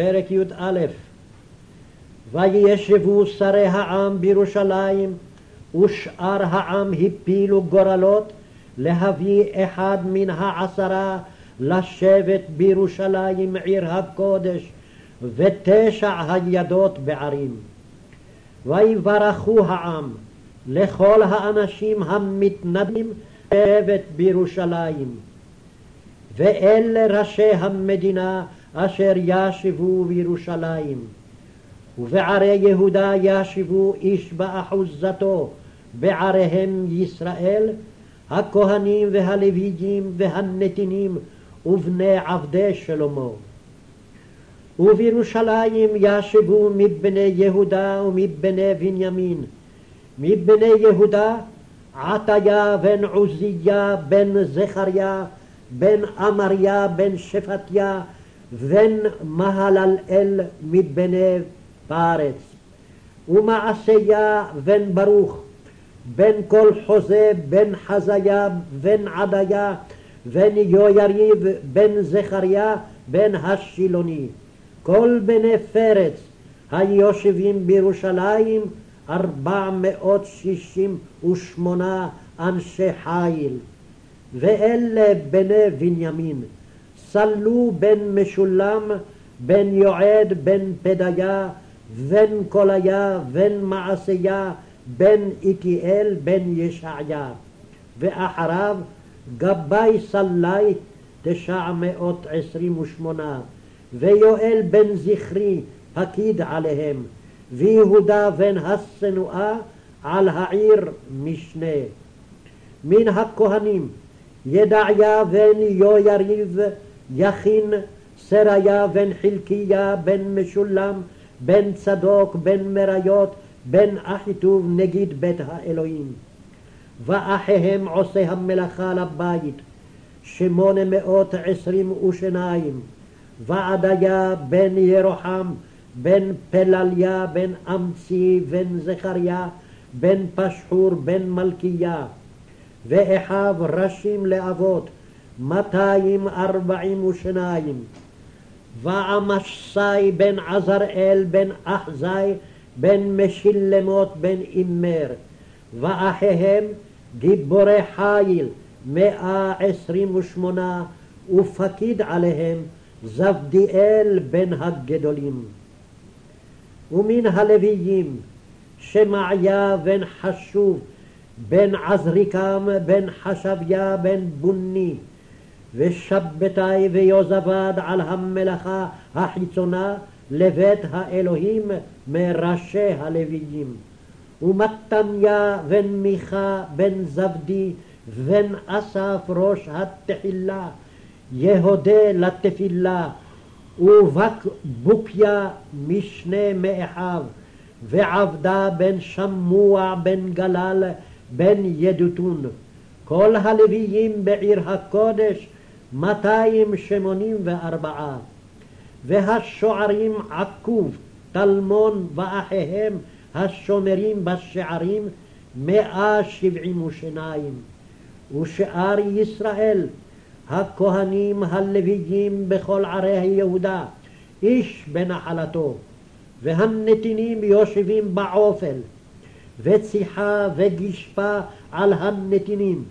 פרק י"א וישבו שרי העם בירושלים ושאר העם הפילו גורלות להביא אחד מן העשרה לשבת בירושלים עיר הקודש ותשע הידות בערים. ויברכו העם לכל האנשים המתנדבים לשבת בירושלים. ואלה ראשי המדינה אשר ישבו בירושלים. ובערי יהודה ישבו איש באחוזתו בעריהם ישראל, הכהנים והלוויים והנתינים ובני עבדי שלמה. ובירושלים ישבו מבני יהודה ומבני בנימין. מבני יהודה עטיה בן עוזיה בן זכריה בן אמריה בן שפטיה בן מהללאל מבני פרץ ומעשיה בן ברוך בן כל חוזה בן חזיה בן עדיה בן יויריב בן זכריה בן השילוני. כל בני פרץ היושבים בירושלים ארבע מאות שישים ושמונה אנשי חיל. ואלה בני בנימין סלו בן משולם בן יועד בן פדיה בן קוליה בן מעשיה בן איתיאל בן ישעיה. ואחריו גבאי סלי תשע מאות עשרים ושמונה. ויואל בן זכרי פקיד עליהם. ויהודה בן השנואה על העיר משנה. מן הכהנים ידעיה בן יויריב יכין סריה בן חלקיה בן משולם בן צדוק בן מריות בן אחיטוב נגיד בית האלוהים. ואחיהם עושי המלאכה לבית שמונה מאות עשרים ושניים. ועדיה בן ירוחם בן פלליה בן אמצי בן זכריה בן פשחור בן מלכיה. ואחיו ראשים לאבות מאתיים ארבעים ושניים. ועמשסי בן עזראל בן אחזי בן משילמות בן אימר. ואחיהם גיבורי חיל מאה עשרים ושמונה ופקיד עליהם זבדיאל בן הגדולים. ומן הלוויים שמעיה בן חשוב בן עזריקם בן חשביה בן בוני ושבתי ויוזבד על המלאכה החיצונה לבית האלוהים מראשי הלוויים. ומתניה בן מיכה בן זבדי בן אסף ראש התחילה יהודה לתפילה ובקבוקיה משנה מאחיו ועבדה בן שמוע בן גלל בן ידותון. כל הלוויים בעיר הקודש מאתיים שמונים וארבעה והשוערים עקוב טלמון ואחיהם השומרים בשערים מאה שבעים ושניים. ושאר ישראל הכהנים הלוויים בכל ערי יהודה איש בנחלתו והנתינים יושבים בעופל וציחה וגשפה על הנתינים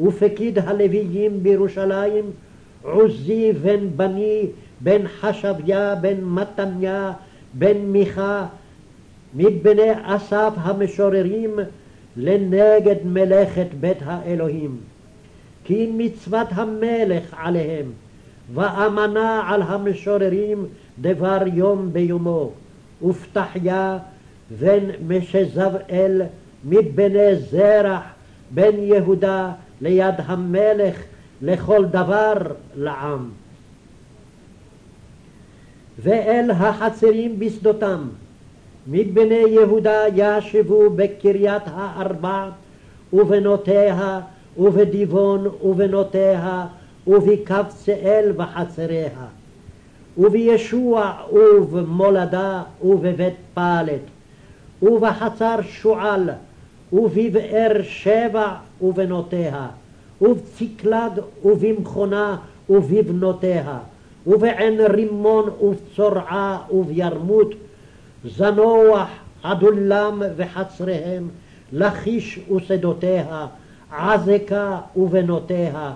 ופקיד הלוויים בירושלים עוזי בן בני בן חשביה בן מתניה בן מיכה מבני אסף המשוררים לנגד מלאכת בית האלוהים. כי מצוות המלך עליהם ואמנה על המשוררים דבר יום ביומו. ופתחיה בן משזבאל מבני זרח בן יהודה ליד המלך לכל דבר לעם. ואל החצרים בשדותם מבני יהודה ישבו בקריית הארבע ובנותיה ובדיבון ובנותיה ובקבצאל וחצריה ובישוע ובמולדה ובבית פלט ובחצר שועל ובבאר שבע ובנותיה ובצקלג ובמכונה ובבנותיה ובעין רימון ובצורעה ובירמות, זנוח עדולם וחצריהם, לכיש ושדותיה, עזקה ובנותיה,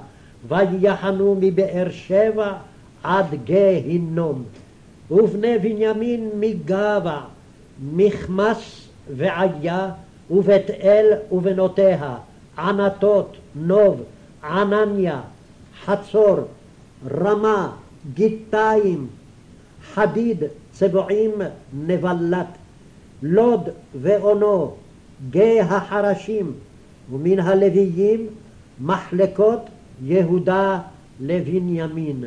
ויחנו מבאר שבע עד גהינום. ובני בנימין מגבה, מכמס ועיה, ובית אל ובנותיה, ענתות, נוב, ענניה, חצור, רמה, גיתיים, חדיד, צבועים, נבלת, לוד ואונו, גיא החרשים, ומן הלוויים מחלקות יהודה לבנימין.